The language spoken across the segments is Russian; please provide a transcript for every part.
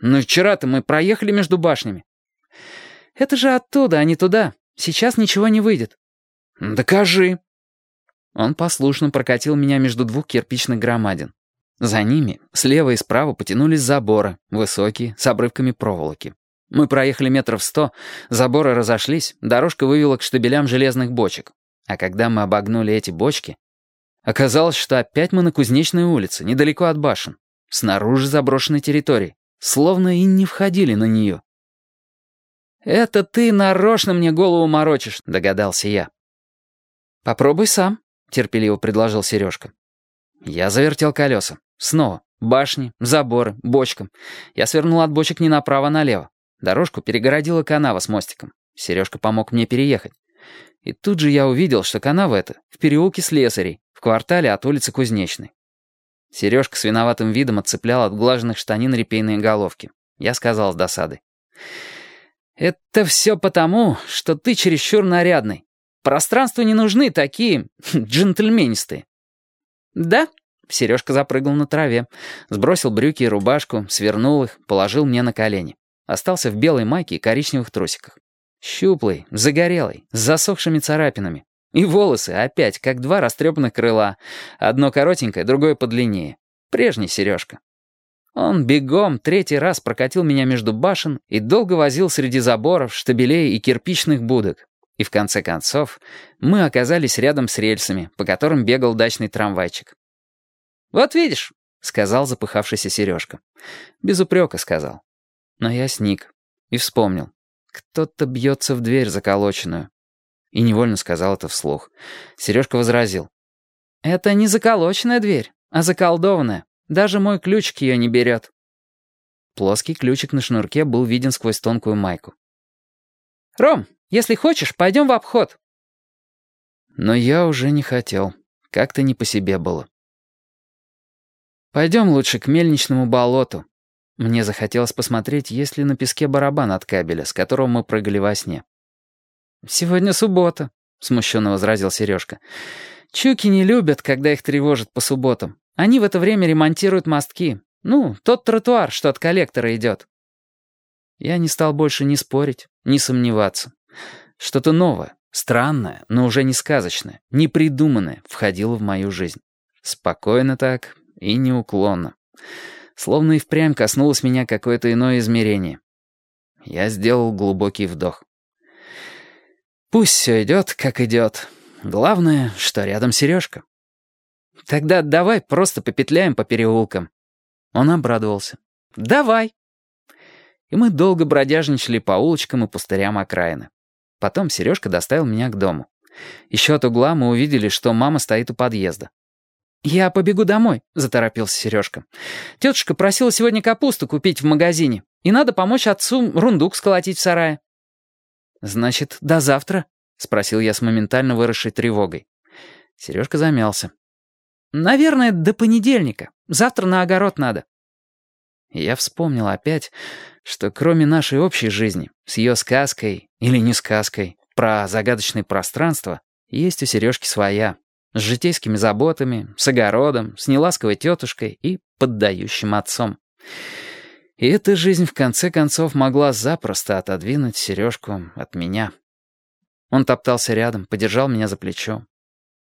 «Но вчера-то мы проехали между башнями». «Это же оттуда, а не туда. Сейчас ничего не выйдет». «Докажи». Он послушно прокатил меня между двух кирпичных громадин. За ними слева и справа потянулись заборы, высокие, с обрывками проволоки. Мы проехали метров сто, заборы разошлись, дорожка вывела к штабелям железных бочек. А когда мы обогнули эти бочки, оказалось, что опять мы на Кузнечной улице, недалеко от башен, снаружи заброшенной территории, словно и не входили на нее. «Это ты нарочно мне голову морочишь», — догадался я. «Попробуй сам», — терпеливо предложил Сережка. Я завертел колеса. Снова. Башни, заборы, бочка. Я свернул от бочек не направо, а налево. Дорожку перегородила канава с мостиком. Сережка помог мне переехать. И тут же я увидел, что канава эта в переулке Слесарей, в квартале от улицы Кузнечной. Сережка с виноватым видом отцеплял от глаженных штанин репейные головки. Я сказал с досадой. «Это все потому, что ты чересчур нарядный. Пространству не нужны такие джентльменистые». «Да?» — Сережка запрыгал на траве, сбросил брюки и рубашку, свернул их, положил мне на колени. Остался в белой майке и коричневых трусиках. Щуплый, загорелый, с засохшими царапинами. И волосы опять, как два растрепанных крыла. Одно коротенькое, другое подлиннее. Прежний Сережка. Он бегом третий раз прокатил меня между башен и долго возил среди заборов, штабелей и кирпичных будок. И в конце концов мы оказались рядом с рельсами, по которым бегал дачный трамвайчик. «Вот видишь», — сказал запыхавшийся Сережка. Без упрека сказал. Но я сник и вспомнил. Кто-то бьется в дверь заколоченную. И невольно сказал это вслух. Сережка возразил. «Это не заколоченная дверь, а заколдованная. Даже мой ключик ее не берет». Плоский ключик на шнурке был виден сквозь тонкую майку. «Ром, если хочешь, пойдем в обход». Но я уже не хотел. Как-то не по себе было. «Пойдем лучше к мельничному болоту», мне захотелось посмотреть, есть ли на песке барабан от кабеля, с которого мы прыгали во сне. «Сегодня суббота», — смущенно возразил Сережка. «Чуки не любят, когда их тревожат по субботам. Они в это время ремонтируют мостки. Ну, тот тротуар, что от коллектора идет». Я не стал больше ни спорить, ни сомневаться. Что-то новое, странное, но уже не сказочное, не придуманное входило в мою жизнь. Спокойно так и неуклонно. Словно и впрямь коснулось меня какое-то иное измерение. Я сделал глубокий вдох. Пусть все идет, как идет. Главное, что рядом сережка. Тогда давай просто попетляем по переулкам. Он обрадовался. Давай. И мы долго бродяжничали по улочкам и пустырям окраины. Потом Сережка доставил меня к дому. Еще от угла мы увидели, что мама стоит у подъезда. «Я побегу домой», — заторопился Сережка. «Тетушка просила сегодня капусту купить в магазине, и надо помочь отцу рундук сколотить в сарае». «Значит, до завтра?» — спросил я с моментально выросшей тревогой. Сережка замялся. «Наверное, до понедельника. Завтра на огород надо». Я вспомнил опять, что кроме нашей общей жизни, с ее сказкой или не сказкой, про загадочное пространство, есть у Сережки своя, с житейскими заботами, с огородом, с неласковой тетушкой и поддающим отцом. И эта жизнь в конце концов могла запросто отодвинуть сережку от меня. Он топтался рядом, подержал меня за плечо.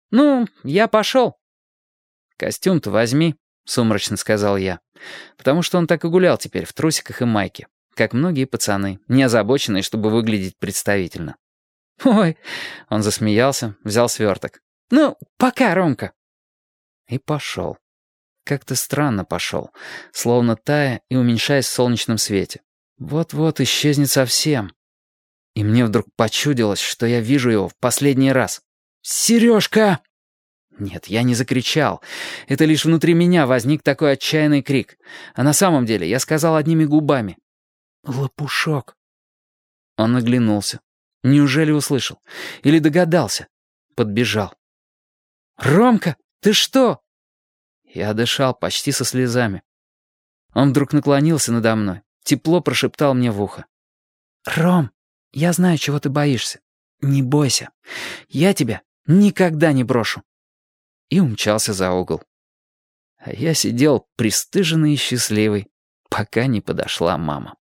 «Ну, я пошел». «Костюм-то возьми», — сумрачно сказал я. Потому что он так и гулял теперь в трусиках и майке, как многие пацаны, не озабоченные, чтобы выглядеть представительно. «Ой», — он засмеялся, взял сверток. «Ну, пока, Ромка». И пошел. Как-то странно пошел, словно тая и уменьшаясь в солнечном свете. Вот-вот исчезнет совсем. И мне вдруг почудилось, что я вижу его в последний раз. «Сережка!» Нет, я не закричал. Это лишь внутри меня возник такой отчаянный крик. А на самом деле я сказал одними губами. «Лопушок». Он оглянулся. Неужели услышал? Или догадался? Подбежал. «Ромка, ты что?» Я дышал почти со слезами. Он вдруг наклонился надо мной, тепло прошептал мне в ухо. «Ром, я знаю, чего ты боишься. Не бойся. Я тебя никогда не брошу». И умчался за угол. А я сидел пристыженный и счастливый, пока не подошла мама.